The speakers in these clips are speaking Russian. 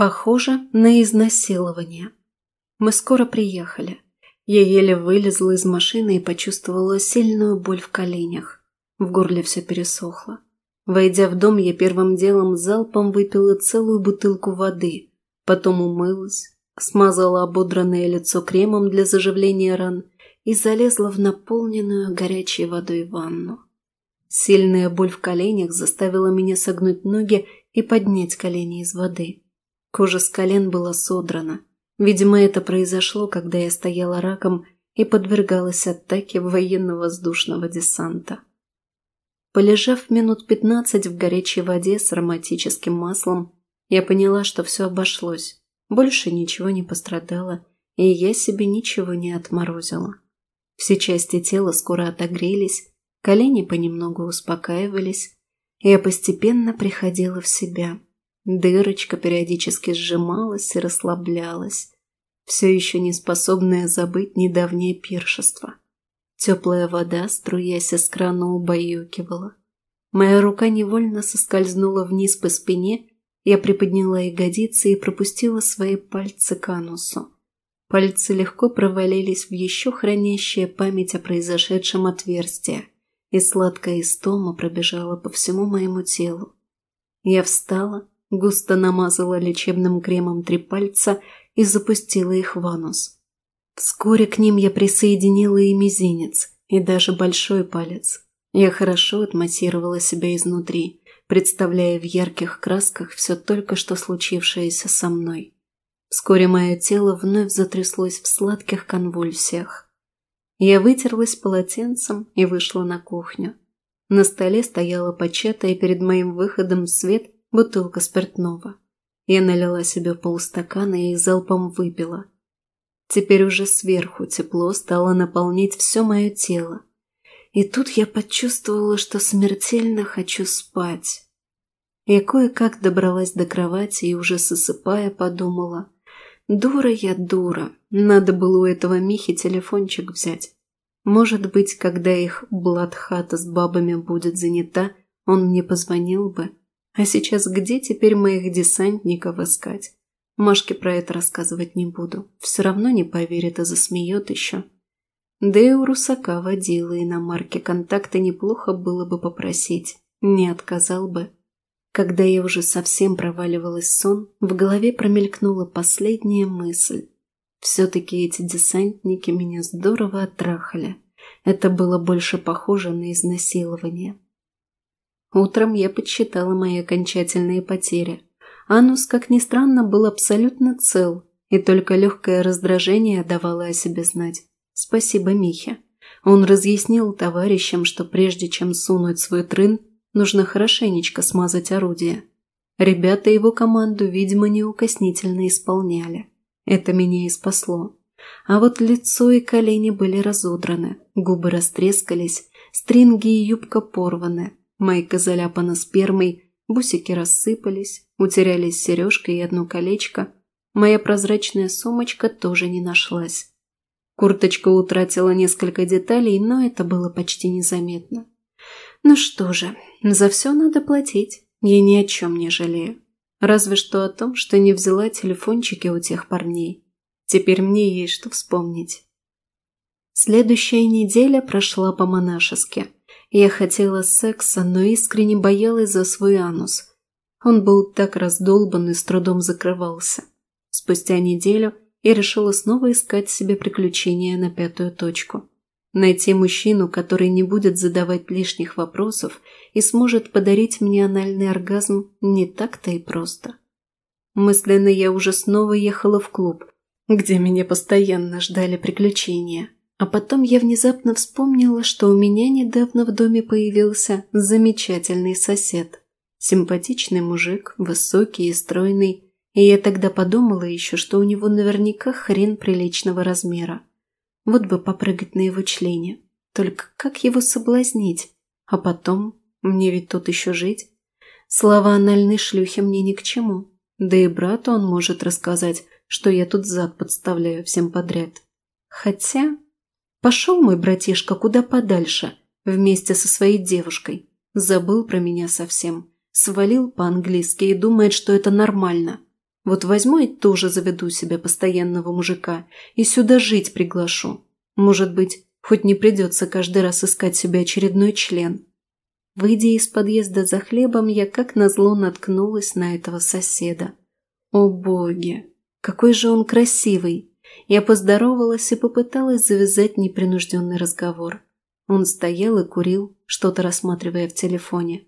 Похоже на изнасилование. Мы скоро приехали. Я еле вылезла из машины и почувствовала сильную боль в коленях. В горле все пересохло. Войдя в дом, я первым делом залпом выпила целую бутылку воды, потом умылась, смазала ободранное лицо кремом для заживления ран и залезла в наполненную горячей водой ванну. Сильная боль в коленях заставила меня согнуть ноги и поднять колени из воды. Кожа с колен была содрана. Видимо, это произошло, когда я стояла раком и подвергалась атаке военно-воздушного десанта. Полежав минут пятнадцать в горячей воде с ароматическим маслом, я поняла, что все обошлось. Больше ничего не пострадало, и я себе ничего не отморозила. Все части тела скоро отогрелись, колени понемногу успокаивались, и я постепенно приходила в себя. Дырочка периодически сжималась и расслаблялась, все еще не способная забыть недавнее пиршество. Теплая вода, струясь из крана, убаюкивала. Моя рука невольно соскользнула вниз по спине, я приподняла ягодицы и пропустила свои пальцы к анусу. Пальцы легко провалились в еще хранящее память о произошедшем отверстие, и сладкая истома пробежала по всему моему телу. Я встала, густо намазала лечебным кремом три пальца и запустила их в анус. Вскоре к ним я присоединила и мизинец, и даже большой палец. Я хорошо отмассировала себя изнутри, представляя в ярких красках все только что случившееся со мной. Вскоре мое тело вновь затряслось в сладких конвульсиях. Я вытерлась полотенцем и вышла на кухню. На столе стояла початая перед моим выходом свет бутылка спиртного. Я налила себе полстакана и залпом выпила. Теперь уже сверху тепло стало наполнять все мое тело. И тут я почувствовала, что смертельно хочу спать. Я кое-как добралась до кровати и уже сосыпая подумала. Дура я дура, надо было у этого Михи телефончик взять. Может быть, когда их Бладхата с бабами будет занята, он мне позвонил бы. А сейчас где теперь моих десантников искать? Машке про это рассказывать не буду. Все равно не поверит и засмеет еще. Да и у Русака водила иномарки контакта неплохо было бы попросить. Не отказал бы. Когда я уже совсем проваливалась в сон, в голове промелькнула последняя мысль. Все-таки эти десантники меня здорово оттрахали. Это было больше похоже на изнасилование. Утром я подсчитала мои окончательные потери. Анус, как ни странно, был абсолютно цел, и только легкое раздражение давало о себе знать. Спасибо Михе. Он разъяснил товарищам, что прежде чем сунуть свой трын, нужно хорошенечко смазать орудие. Ребята его команду, видимо, неукоснительно исполняли. Это меня и спасло. А вот лицо и колени были разодраны, губы растрескались, стринги и юбка порваны, Майка заляпана спермой, бусики рассыпались, утерялись сережка и одно колечко. Моя прозрачная сумочка тоже не нашлась. Курточка утратила несколько деталей, но это было почти незаметно. Ну что же, за все надо платить. Я ни о чем не жалею. Разве что о том, что не взяла телефончики у тех парней. Теперь мне есть что вспомнить. Следующая неделя прошла по-монашески – я хотела секса, но искренне боялась за свой анус. Он был так раздолбан и с трудом закрывался. Спустя неделю я решила снова искать себе приключения на пятую точку. Найти мужчину, который не будет задавать лишних вопросов и сможет подарить мне анальный оргазм, не так-то и просто. Мысленно я уже снова ехала в клуб, где меня постоянно ждали приключения. А потом я внезапно вспомнила, что у меня недавно в доме появился замечательный сосед. Симпатичный мужик, высокий и стройный. И я тогда подумала еще, что у него наверняка хрен приличного размера. Вот бы попрыгать на его члене. Только как его соблазнить? А потом, мне ведь тут еще жить. Слова анальной шлюхи мне ни к чему. Да и брату он может рассказать, что я тут зад подставляю всем подряд. Хотя... Пошел мой братишка куда подальше, вместе со своей девушкой. Забыл про меня совсем. Свалил по-английски и думает, что это нормально. Вот возьму и тоже заведу себе постоянного мужика и сюда жить приглашу. Может быть, хоть не придется каждый раз искать себе очередной член. Выйдя из подъезда за хлебом, я как назло наткнулась на этого соседа. О боги, какой же он красивый! Я поздоровалась и попыталась завязать непринужденный разговор. Он стоял и курил, что-то рассматривая в телефоне.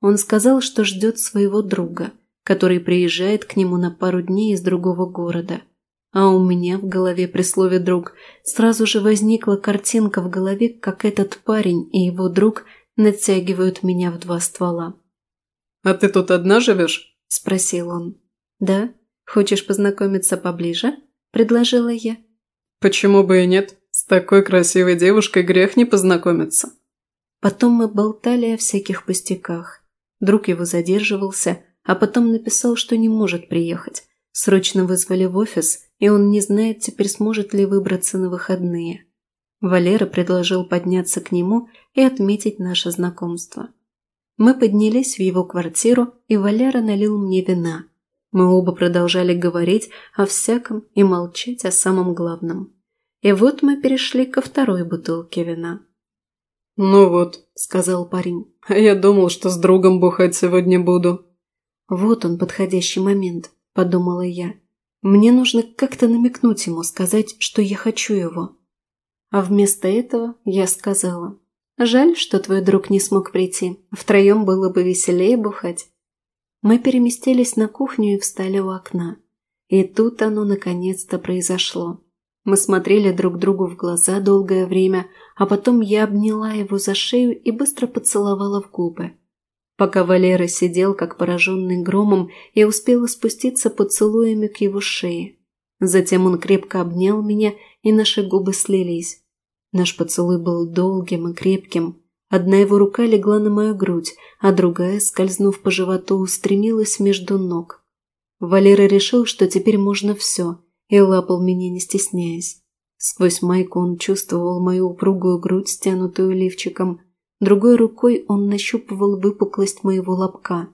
Он сказал, что ждет своего друга, который приезжает к нему на пару дней из другого города. А у меня в голове при слове «друг» сразу же возникла картинка в голове, как этот парень и его друг натягивают меня в два ствола. «А ты тут одна живешь?» – спросил он. «Да? Хочешь познакомиться поближе?» – предложила я. «Почему бы и нет? С такой красивой девушкой грех не познакомиться». Потом мы болтали о всяких пустяках. Друг его задерживался, а потом написал, что не может приехать. Срочно вызвали в офис, и он не знает теперь, сможет ли выбраться на выходные. Валера предложил подняться к нему и отметить наше знакомство. Мы поднялись в его квартиру, и Валера налил мне вина. Мы оба продолжали говорить о всяком и молчать о самом главном. И вот мы перешли ко второй бутылке вина. «Ну вот», – сказал парень, – «а я думал, что с другом бухать сегодня буду». «Вот он, подходящий момент», – подумала я. «Мне нужно как-то намекнуть ему, сказать, что я хочу его». А вместо этого я сказала. «Жаль, что твой друг не смог прийти. Втроем было бы веселее бухать». Мы переместились на кухню и встали у окна. И тут оно наконец-то произошло. Мы смотрели друг другу в глаза долгое время, а потом я обняла его за шею и быстро поцеловала в губы. Пока Валера сидел, как пораженный громом, я успела спуститься поцелуями к его шее. Затем он крепко обнял меня, и наши губы слились. Наш поцелуй был долгим и крепким. Одна его рука легла на мою грудь, а другая, скользнув по животу, устремилась между ног. Валера решил, что теперь можно все, и лапал меня, не стесняясь. Сквозь майку он чувствовал мою упругую грудь, стянутую лифчиком, Другой рукой он нащупывал выпуклость моего лобка.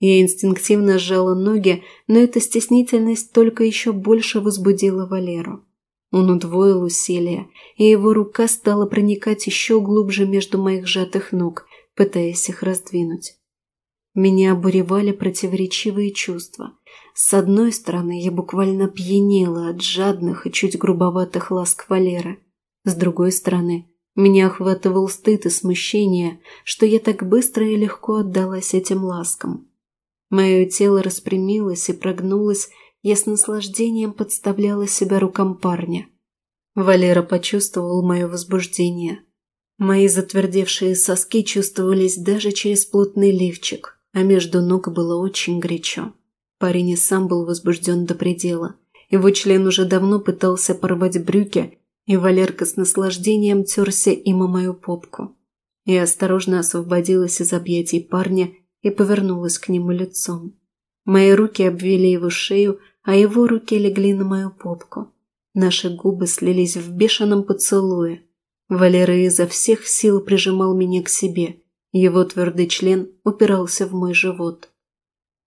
Я инстинктивно сжала ноги, но эта стеснительность только еще больше возбудила Валеру. Он удвоил усилия, и его рука стала проникать еще глубже между моих сжатых ног, пытаясь их раздвинуть. Меня обуревали противоречивые чувства. С одной стороны, я буквально пьянела от жадных и чуть грубоватых ласк Валеры. С другой стороны, меня охватывал стыд и смущение, что я так быстро и легко отдалась этим ласкам. Мое тело распрямилось и прогнулось, я с наслаждением подставляла себя рукам парня. Валера почувствовал мое возбуждение. Мои затвердевшие соски чувствовались даже через плотный лифчик, а между ног было очень горячо. Парень и сам был возбужден до предела. Его член уже давно пытался порвать брюки, и Валерка с наслаждением терся им о мою попку. Я осторожно освободилась из объятий парня и повернулась к нему лицом. Мои руки обвили его шею, а его руки легли на мою попку. Наши губы слились в бешеном поцелуе. Валера изо всех сил прижимал меня к себе. Его твердый член упирался в мой живот.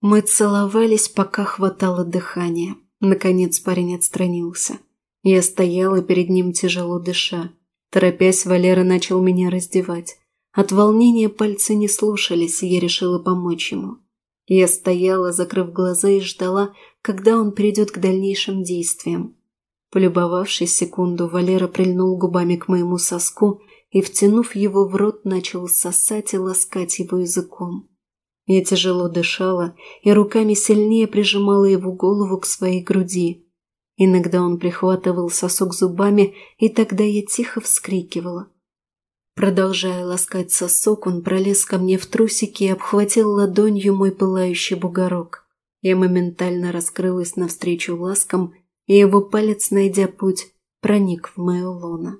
Мы целовались, пока хватало дыхания. Наконец парень отстранился. Я стояла перед ним, тяжело дыша. Торопясь, Валера начал меня раздевать. От волнения пальцы не слушались, и я решила помочь ему. Я стояла, закрыв глаза, и ждала, когда он перейдет к дальнейшим действиям. Полюбовавшись секунду, Валера прильнул губами к моему соску и, втянув его в рот, начал сосать и ласкать его языком. Я тяжело дышала и руками сильнее прижимала его голову к своей груди, Иногда он прихватывал сосок зубами, и тогда я тихо вскрикивала. Продолжая ласкать сосок, он пролез ко мне в трусики и обхватил ладонью мой пылающий бугорок. Я моментально раскрылась навстречу ласкам, и его палец, найдя путь, проник в мою лоно.